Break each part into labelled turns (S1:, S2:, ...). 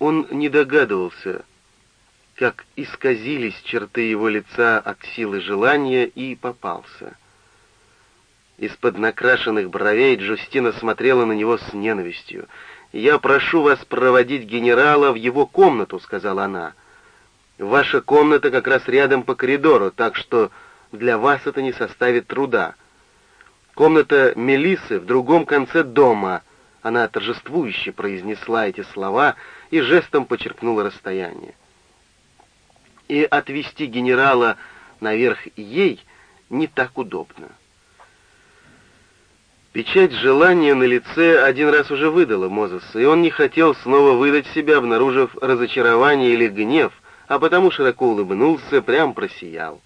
S1: Он не догадывался, как исказились черты его лица от силы желания, и попался. Из-под накрашенных бровей Джустина смотрела на него с ненавистью. «Я прошу вас проводить генерала в его комнату», — сказала она. «Ваша комната как раз рядом по коридору, так что для вас это не составит труда. Комната Мелисы в другом конце дома». Она торжествующе произнесла эти слова и жестом подчеркнула расстояние. И отвести генерала наверх ей не так удобно. Печать желания на лице один раз уже выдала Мозеса, и он не хотел снова выдать себя, обнаружив разочарование или гнев, а потому широко улыбнулся, прям просиял.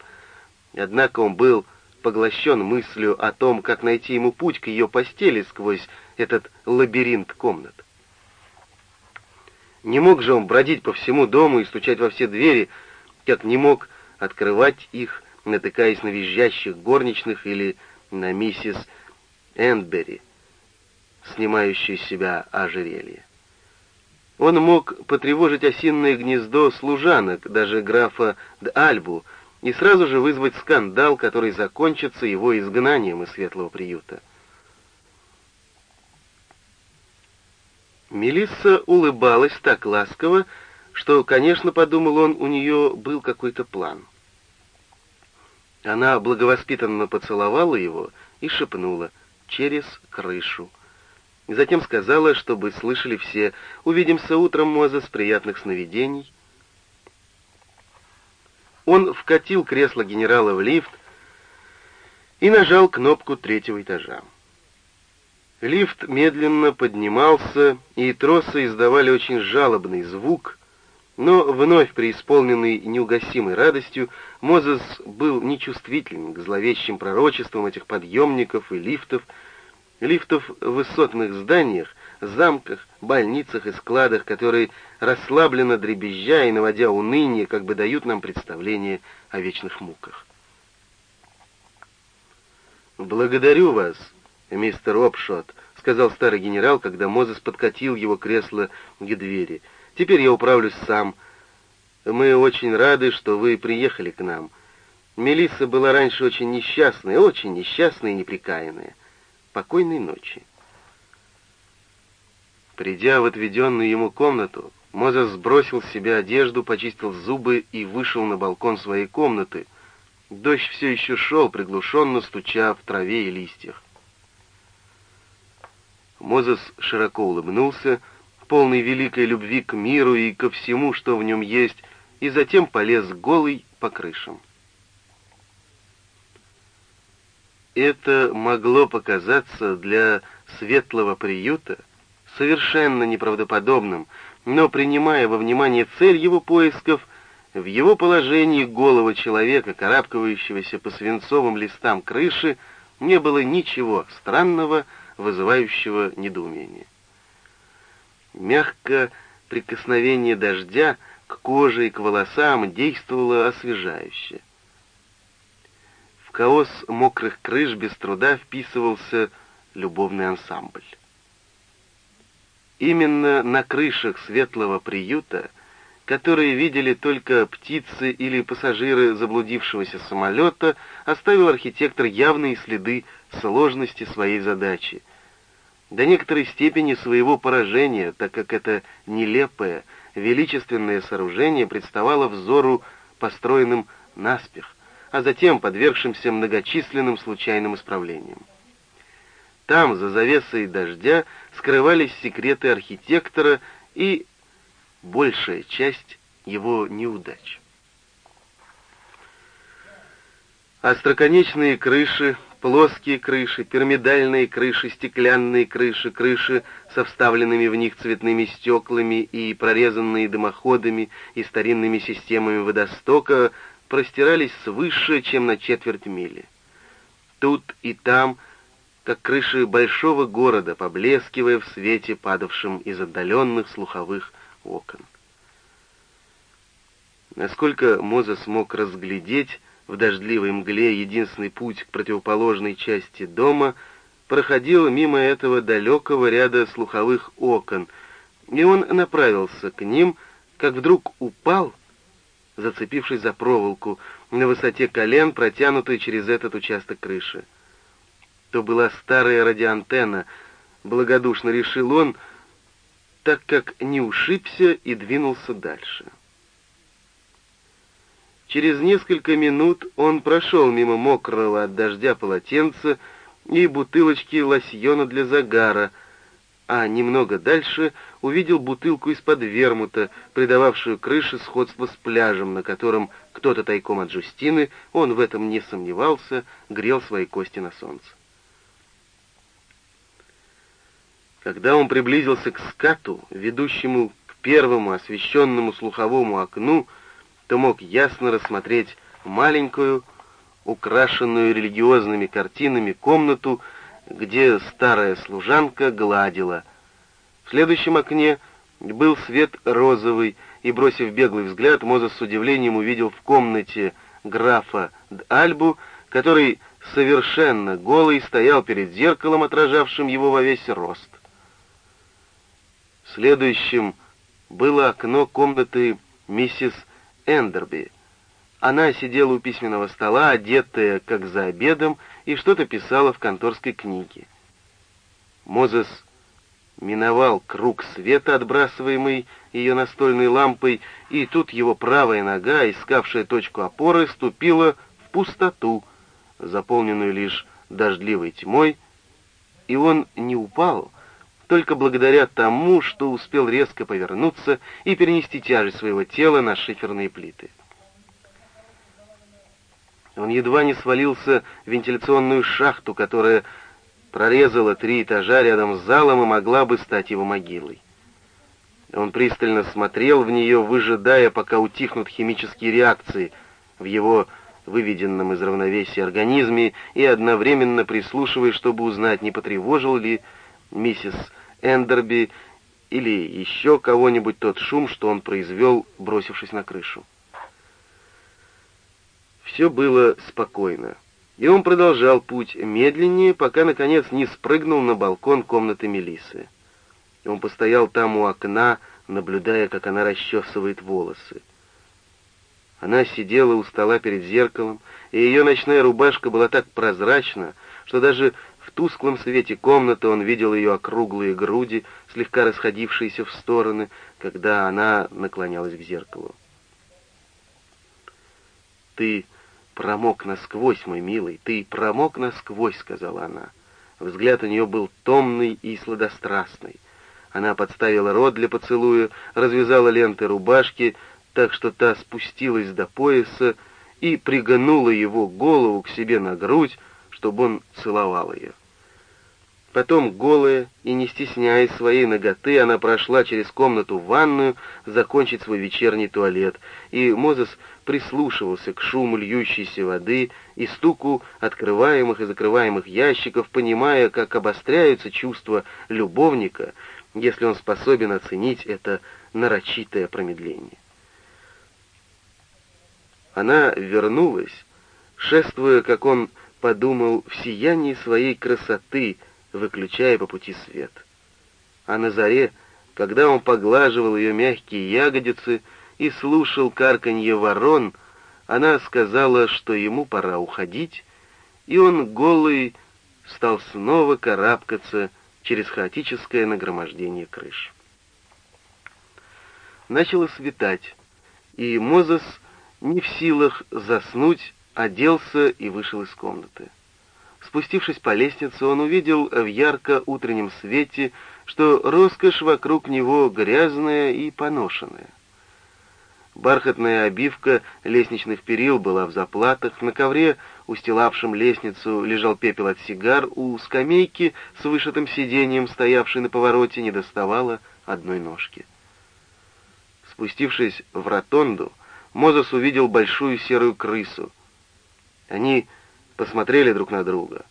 S1: Однако он был поглощен мыслью о том, как найти ему путь к ее постели сквозь этот лабиринт комнат. Не мог же он бродить по всему дому и стучать во все двери, как не мог открывать их, натыкаясь на визжащих горничных или на миссис Эндбери, снимающий с себя ожерелье. Он мог потревожить осинное гнездо служанок, даже графа Д'Альбу, и сразу же вызвать скандал, который закончится его изгнанием из светлого приюта. Мелисса улыбалась так ласково, что, конечно, подумал он, у нее был какой-то план. Она благовоспитанно поцеловала его и шепнула — через крышу. Затем сказала, чтобы слышали все, «Увидимся утром, Мозес, приятных сновидений». Он вкатил кресло генерала в лифт и нажал кнопку третьего этажа. Лифт медленно поднимался, и тросы издавали очень жалобный звук, но вновь преисполненный неугасимой радостью, Мозес был нечувствителен к зловещим пророчествам этих подъемников и лифтов, лифтов в высотных зданиях, замках, больницах и складах, которые расслабленно дребезжа и наводя уныние, как бы дают нам представление о вечных муках. «Благодарю вас, мистер Опшот», — сказал старый генерал, когда Мозес подкатил его кресло к двери — Теперь я управлюсь сам. Мы очень рады, что вы приехали к нам. Мелисса была раньше очень несчастная, очень несчастная и неприкаянная. Покойной ночи. Придя в отведенную ему комнату, Мозес сбросил с себя одежду, почистил зубы и вышел на балкон своей комнаты. Дождь все еще шел, приглушенно стуча в траве и листьях. Мозес широко улыбнулся, полный великой любви к миру и ко всему, что в нем есть, и затем полез голый по крышам. Это могло показаться для светлого приюта совершенно неправдоподобным, но принимая во внимание цель его поисков, в его положении голого человека, карабкающегося по свинцовым листам крыши, не было ничего странного, вызывающего недоумение. Мягкое прикосновение дождя к коже и к волосам действовало освежающе. В хаос мокрых крыш без труда вписывался любовный ансамбль. Именно на крышах светлого приюта, которые видели только птицы или пассажиры заблудившегося самолета, оставил архитектор явные следы сложности своей задачи — до некоторой степени своего поражения, так как это нелепое, величественное сооружение представало взору построенным наспех, а затем подвергшимся многочисленным случайным исправлениям. Там, за завесой дождя, скрывались секреты архитектора и большая часть его неудач. Остроконечные крыши, Плоские крыши, пирамидальные крыши, стеклянные крыши, крыши со вставленными в них цветными стеклами и прорезанные дымоходами и старинными системами водостока простирались свыше, чем на четверть мили. Тут и там, как крыши большого города, поблескивая в свете, падавшем из отдаленных слуховых окон. Насколько Моза смог разглядеть, в дождливой мгле единственный путь к противоположной части дома проходил мимо этого далекого ряда слуховых окон, и он направился к ним, как вдруг упал, зацепившись за проволоку на высоте колен, протянутой через этот участок крыши. То была старая радиоантенна, благодушно решил он, так как не ушибся и двинулся дальше. Через несколько минут он прошел мимо мокрого от дождя полотенца и бутылочки лосьона для загара, а немного дальше увидел бутылку из-под вермута, придававшую крыше сходство с пляжем, на котором кто-то тайком от Жустины, он в этом не сомневался, грел свои кости на солнце. Когда он приблизился к скату, ведущему к первому освещенному слуховому окну, то мог ясно рассмотреть маленькую, украшенную религиозными картинами комнату, где старая служанка гладила. В следующем окне был свет розовый, и, бросив беглый взгляд, Мозес с удивлением увидел в комнате графа Альбу, который совершенно голый стоял перед зеркалом, отражавшим его во весь рост. Следующим было окно комнаты миссис Эндерби. Она сидела у письменного стола, одетая, как за обедом, и что-то писала в конторской книге. Мозес миновал круг света, отбрасываемый ее настольной лампой, и тут его правая нога, искавшая точку опоры, ступила в пустоту, заполненную лишь дождливой тьмой, и он не упал, только благодаря тому, что успел резко повернуться и перенести тяжесть своего тела на шиферные плиты. Он едва не свалился в вентиляционную шахту, которая прорезала три этажа рядом с залом и могла бы стать его могилой. Он пристально смотрел в нее, выжидая, пока утихнут химические реакции в его выведенном из равновесия организме, и одновременно прислушиваясь, чтобы узнать, не потревожил ли миссис Эндерби или еще кого-нибудь тот шум, что он произвел, бросившись на крышу. Все было спокойно, и он продолжал путь медленнее, пока, наконец, не спрыгнул на балкон комнаты Мелисы. Он постоял там у окна, наблюдая, как она расчесывает волосы. Она сидела у стола перед зеркалом, и ее ночная рубашка была так прозрачна, что даже тусклом свете комнаты он видел ее округлые груди, слегка расходившиеся в стороны, когда она наклонялась к зеркалу. «Ты промок насквозь, мой милый, ты промок насквозь», — сказала она. Взгляд у нее был томный и сладострастный. Она подставила рот для поцелуя, развязала ленты рубашки, так что та спустилась до пояса и пригнула его голову к себе на грудь, чтобы он целовал ее. Потом, голая и не стесняясь своей ноготы, она прошла через комнату в ванную закончить свой вечерний туалет, и Мозес прислушивался к шуму льющейся воды и стуку открываемых и закрываемых ящиков, понимая, как обостряются чувства любовника, если он способен оценить это нарочитое промедление. Она вернулась, шествуя, как он подумал в сиянии своей красоты, выключая по пути свет. А на заре, когда он поглаживал ее мягкие ягодицы и слушал карканье ворон, она сказала, что ему пора уходить, и он голый стал снова карабкаться через хаотическое нагромождение крыш. Начало светать, и Мозес не в силах заснуть, оделся и вышел из комнаты. Спустившись по лестнице, он увидел в ярко-утреннем свете, что роскошь вокруг него грязная и поношенная. Бархатная обивка лестничных перил была в заплатах, на ковре, устилавшем лестницу, лежал пепел от сигар, у скамейки с вышитым сиденьем, стоявшей на повороте, не доставало одной ножки. Спустившись в ротонду, Мозес увидел большую серую крысу. Они посмотрели друг на друга,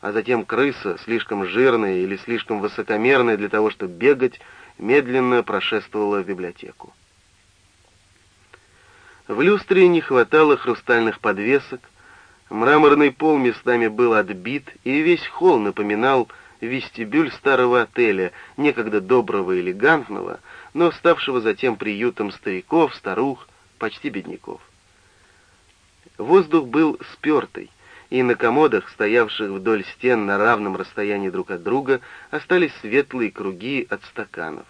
S1: а затем крыса, слишком жирная или слишком высокомерная для того, чтобы бегать, медленно прошествовала в библиотеку. В люстре не хватало хрустальных подвесок, мраморный пол местами был отбит, и весь холл напоминал вестибюль старого отеля, некогда доброго и элегантного, но ставшего затем приютом стариков, старух, почти бедняков. Воздух был спертый, и на комодах, стоявших вдоль стен на равном расстоянии друг от друга, остались светлые круги от стаканов.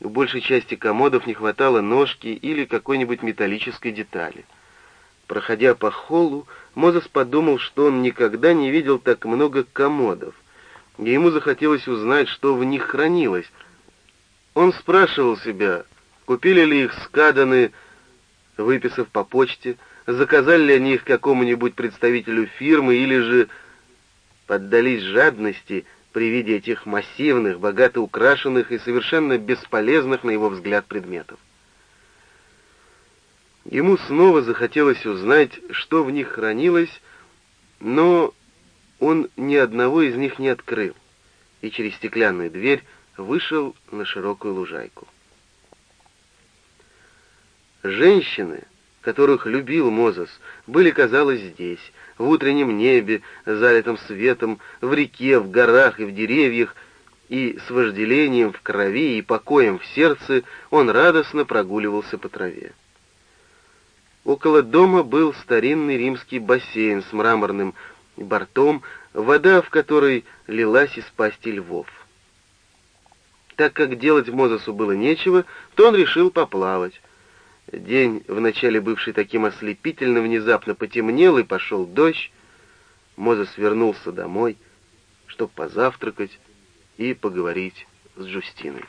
S1: В большей части комодов не хватало ножки или какой-нибудь металлической детали. Проходя по холлу, Мозес подумал, что он никогда не видел так много комодов, и ему захотелось узнать, что в них хранилось. Он спрашивал себя, купили ли их скаданы, выписав по почте, заказали ли они их какому-нибудь представителю фирмы или же поддались жадности при виде этих массивных, богато украшенных и совершенно бесполезных, на его взгляд, предметов. Ему снова захотелось узнать, что в них хранилось, но он ни одного из них не открыл и через стеклянную дверь вышел на широкую лужайку. Женщины, которых любил Мозес, были, казалось, здесь, в утреннем небе, залитом светом, в реке, в горах и в деревьях, и с вожделением в крови и покоем в сердце он радостно прогуливался по траве. Около дома был старинный римский бассейн с мраморным бортом, вода в которой лилась из пасти львов. Так как делать Мозесу было нечего, то он решил поплавать. День, вначале бывший таким ослепительно, внезапно потемнел, и пошел дождь. Мозес вернулся домой, чтобы позавтракать и поговорить с Джустиной.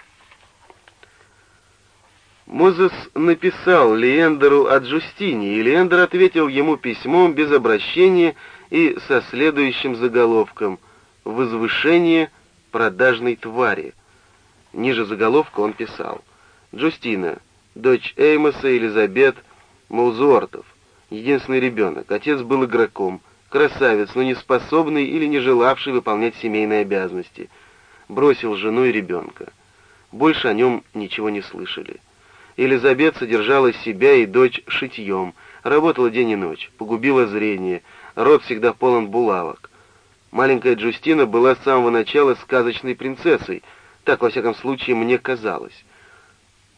S1: Мозес написал Леендеру о Джустине, и Леендер ответил ему письмом без обращения и со следующим заголовком «Возвышение продажной твари». Ниже заголовка он писал «Джустина, дочь Эймоса Элизабет Маузуортов, единственный ребенок. Отец был игроком, красавец, но не способный или не желавший выполнять семейные обязанности. Бросил жену и ребенка. Больше о нем ничего не слышали». Елизабет содержала себя и дочь шитьем, работала день и ночь, погубила зрение, рот всегда полон булавок. Маленькая Джустина была с самого начала сказочной принцессой, так, во всяком случае, мне казалось.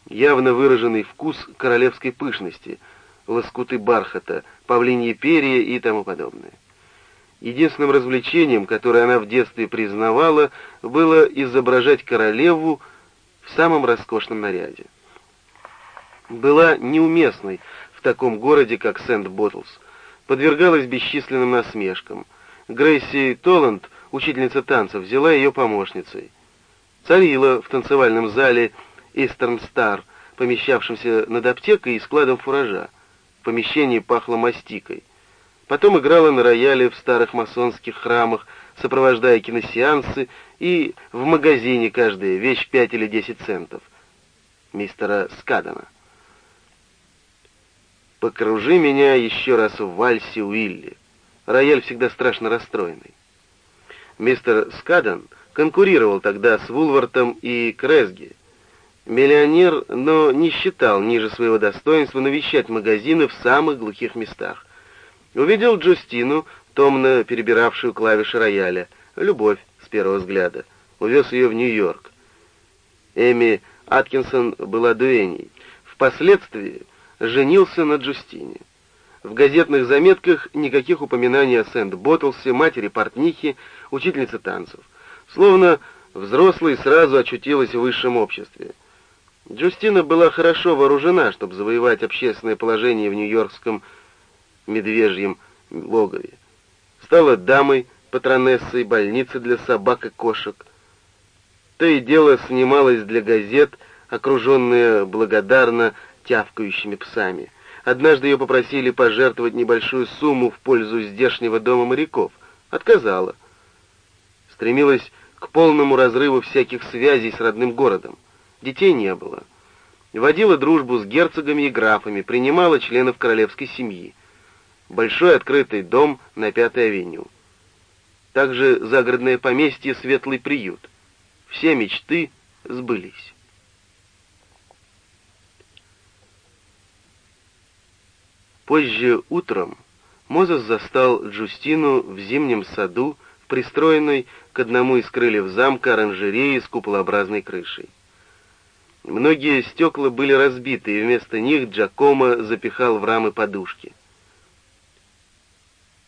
S1: Явно выраженный вкус королевской пышности, лоскуты бархата, павлинье перья и тому подобное. Единственным развлечением, которое она в детстве признавала, было изображать королеву в самом роскошном наряде была неуместной в таком городе, как Сент-Боттлс, подвергалась бесчисленным насмешкам. Грейси Толланд, учительница танцев, взяла ее помощницей. Царила в танцевальном зале «Истерн Стар», помещавшемся над аптекой и складом фуража. Помещение пахло мастикой. Потом играла на рояле в старых масонских храмах, сопровождая киносеансы, и в магазине каждая вещь пять или десять центов. Мистера Скадана. «Покружи меня еще раз в вальсе Уилли». Рояль всегда страшно расстроенный. Мистер Скадан конкурировал тогда с Вулвартом и Кресги. Миллионер, но не считал ниже своего достоинства навещать магазины в самых глухих местах. Увидел Джустину, томно перебиравшую клавиши рояля. Любовь с первого взгляда. Увез ее в Нью-Йорк. Эми Аткинсон была дуэней. Впоследствии женился на Джустине. В газетных заметках никаких упоминаний о Сент-Боттлсе, матери портнихи, учительнице танцев. Словно взрослый сразу очутилась в высшем обществе. Джустина была хорошо вооружена, чтобы завоевать общественное положение в нью-йоркском медвежьем логове. Стала дамой, патронессой больницы для собак и кошек. То и дело снималась для газет, окруженная благодарно тявкающими псами. Однажды ее попросили пожертвовать небольшую сумму в пользу здешнего дома моряков. Отказала. Стремилась к полному разрыву всяких связей с родным городом. Детей не было. Водила дружбу с герцогами и графами, принимала членов королевской семьи. Большой открытый дом на Пятой авеню. Также загородное поместье «Светлый приют». Все мечты сбылись. Позже утром Мозес застал Джустину в зимнем саду пристроенной к одному из крыльев замка оранжереи с куполообразной крышей. Многие стекла были разбиты, и вместо них Джакомо запихал в рамы подушки.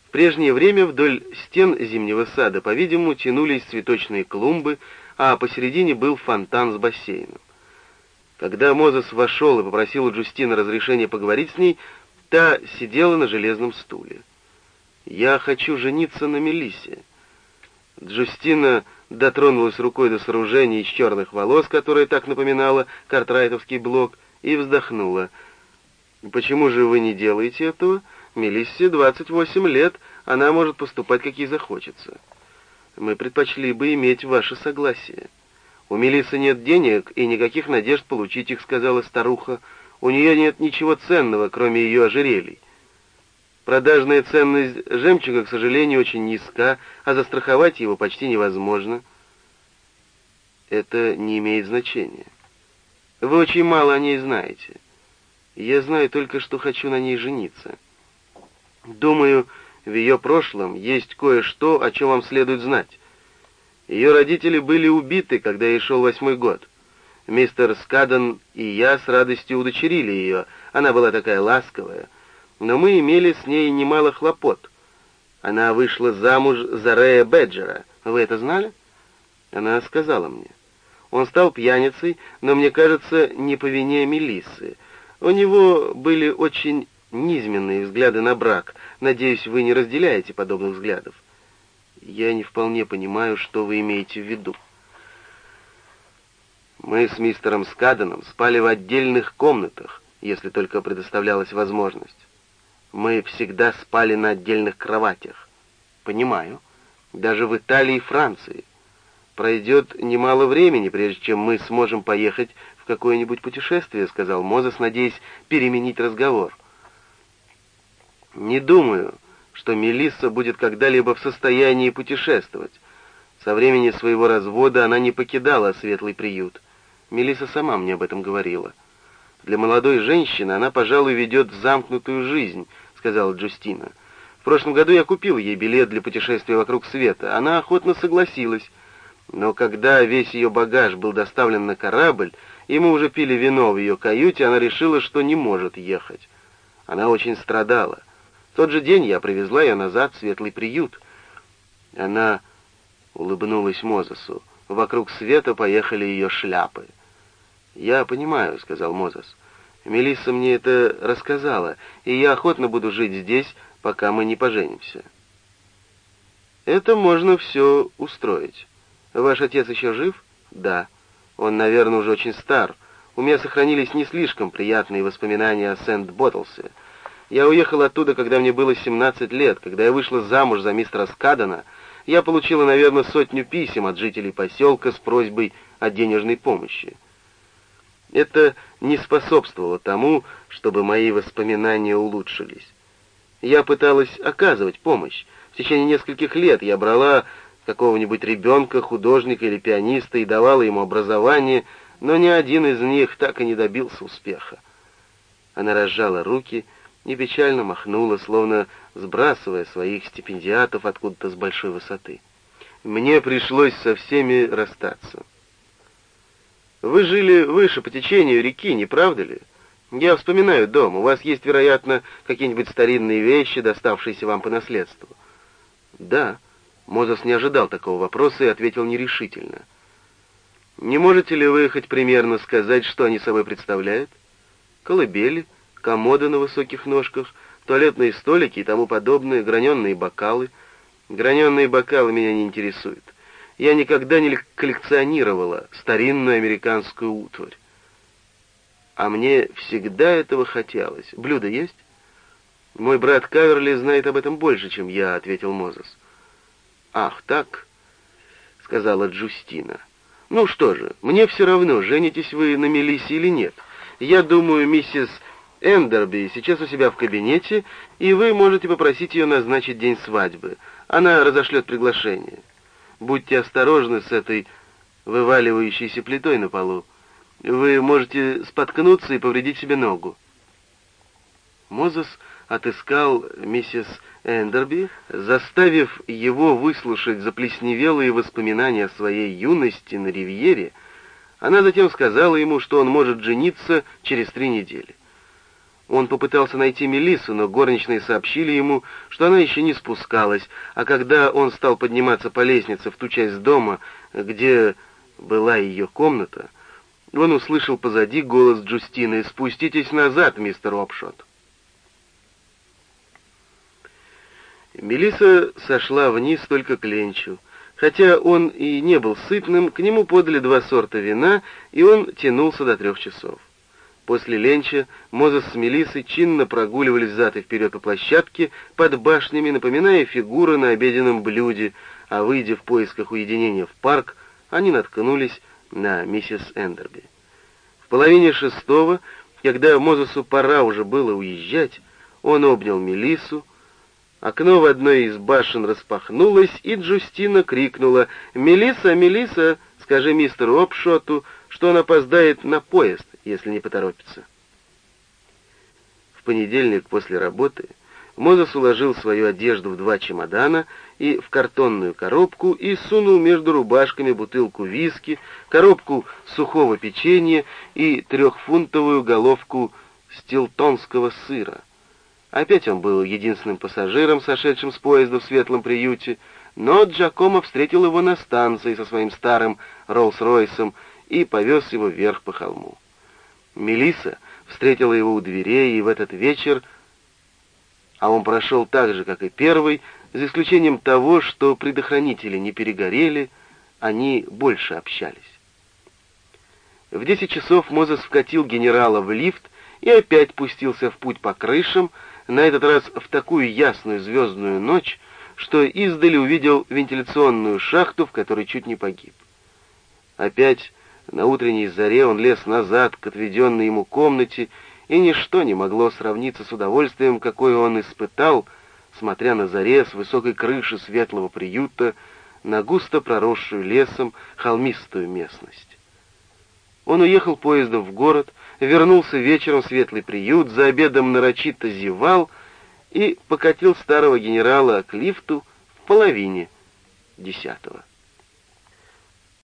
S1: В прежнее время вдоль стен зимнего сада, по-видимому, тянулись цветочные клумбы, а посередине был фонтан с бассейном. Когда Мозес вошел и попросил у Джустины разрешения поговорить с ней, та сидела на железном стуле. «Я хочу жениться на Мелиссе». Джустина дотронулась рукой до сооружения из черных волос, которое так напоминало картрайтовский блок, и вздохнула. «Почему же вы не делаете этого? Мелиссе 28 лет, она может поступать, как ей захочется. Мы предпочли бы иметь ваше согласие». «У Мелиссы нет денег и никаких надежд получить их», — сказала старуха. «У нее нет ничего ценного, кроме ее ожерелий. Продажная ценность жемчуга, к сожалению, очень низка, а застраховать его почти невозможно. Это не имеет значения. Вы очень мало о ней знаете. Я знаю только, что хочу на ней жениться. Думаю, в ее прошлом есть кое-что, о чем вам следует знать. Ее родители были убиты, когда ей шел восьмой год. Мистер Скаден и я с радостью удочерили ее. Она была такая ласковая но мы имели с ней немало хлопот. Она вышла замуж за Рея Беджера. Вы это знали? Она сказала мне. Он стал пьяницей, но, мне кажется, не по вине Мелиссы. У него были очень низменные взгляды на брак. Надеюсь, вы не разделяете подобных взглядов. Я не вполне понимаю, что вы имеете в виду. Мы с мистером Скаданом спали в отдельных комнатах, если только предоставлялась возможность. Мы всегда спали на отдельных кроватях. Понимаю. Даже в Италии и Франции. Пройдет немало времени, прежде чем мы сможем поехать в какое-нибудь путешествие, сказал Мозес, надеясь переменить разговор. Не думаю, что Мелисса будет когда-либо в состоянии путешествовать. Со времени своего развода она не покидала светлый приют. Мелисса сама мне об этом говорила. Для молодой женщины она, пожалуй, ведет замкнутую жизнь, сказала Джустина. В прошлом году я купил ей билет для путешествия вокруг света. Она охотно согласилась. Но когда весь ее багаж был доставлен на корабль, и мы уже пили вино в ее каюте, она решила, что не может ехать. Она очень страдала. В тот же день я привезла ее назад в светлый приют. Она улыбнулась Мозесу. Вокруг света поехали ее шляпы. «Я понимаю», — сказал Мозес. «Мелисса мне это рассказала, и я охотно буду жить здесь, пока мы не поженимся». «Это можно все устроить. Ваш отец еще жив?» «Да. Он, наверное, уже очень стар. У меня сохранились не слишком приятные воспоминания о Сент-Боттлсе. Я уехал оттуда, когда мне было 17 лет. Когда я вышла замуж за мистера Скадана, я получила, наверное, сотню писем от жителей поселка с просьбой о денежной помощи. Это не способствовало тому, чтобы мои воспоминания улучшились. Я пыталась оказывать помощь. В течение нескольких лет я брала какого-нибудь ребенка, художника или пианиста и давала ему образование, но ни один из них так и не добился успеха. Она разжала руки и печально махнула, словно сбрасывая своих стипендиатов откуда-то с большой высоты. Мне пришлось со всеми расстаться. Вы жили выше по течению реки, не правда ли? Я вспоминаю дом. У вас есть, вероятно, какие-нибудь старинные вещи, доставшиеся вам по наследству. Да. Мозес не ожидал такого вопроса и ответил нерешительно. Не можете ли вы хоть примерно сказать, что они собой представляют? Колыбели, комоды на высоких ножках, туалетные столики и тому подобное, граненые бокалы. Граненые бокалы меня не интересуют. Я никогда не коллекционировала старинную американскую утварь. А мне всегда этого хотелось. Блюдо есть? Мой брат Каверли знает об этом больше, чем я, ответил Мозес. Ах, так, сказала Джустина. Ну что же, мне все равно, женитесь вы на Мелиссе или нет. Я думаю, миссис Эндерби сейчас у себя в кабинете, и вы можете попросить ее назначить день свадьбы. Она разошлет приглашение. Будьте осторожны с этой вываливающейся плитой на полу. Вы можете споткнуться и повредить себе ногу. Мозес отыскал миссис Эндерби, заставив его выслушать заплесневелые воспоминания о своей юности на ривьере, она затем сказала ему, что он может жениться через три недели. Он попытался найти Мелиссу, но горничные сообщили ему, что она еще не спускалась, а когда он стал подниматься по лестнице в ту часть дома, где была ее комната, он услышал позади голос Джустины «Спуститесь назад, мистер Опшот». Мелисса сошла вниз только к Ленчу. Хотя он и не был сытным, к нему подали два сорта вина, и он тянулся до трех часов. После ленча Мозес с Мелиссой чинно прогуливались взад и вперед по площадке под башнями, напоминая фигуры на обеденном блюде, а выйдя в поисках уединения в парк, они наткнулись на миссис Эндерби. В половине шестого, когда Мозесу пора уже было уезжать, он обнял Мелиссу, окно в одной из башен распахнулось, и Джустина крикнула «Мелисса, Мелисса, скажи мистеру Опшоту, что он опоздает на поезд, если не поторопится». В понедельник после работы Мозес уложил свою одежду в два чемодана и в картонную коробку и сунул между рубашками бутылку виски, коробку сухого печенья и трехфунтовую головку стилтонского сыра. Опять он был единственным пассажиром, сошедшим с поезда в светлом приюте, но Джакомо встретил его на станции со своим старым Роллс-Ройсом и повез его вверх по холму. Мелиса встретила его у дверей, и в этот вечер а он прошел так же, как и первый, за исключением того, что предохранители не перегорели, они больше общались. В десять часов Мозес вкатил генерала в лифт и опять пустился в путь по крышам, на этот раз в такую ясную звездную ночь, что издали увидел вентиляционную шахту, в которой чуть не погиб. Опять на утренней заре он лез назад к отведенной ему комнате и ничто не могло сравниться с удовольствием, какое он испытал, смотря на заре с высокой крыши светлого приюта на густо проросшую лесом холмистую местность. Он уехал поездом в город, вернулся вечером в светлый приют, за обедом нарочито зевал и покатил старого генерала к лифту в половине десятого.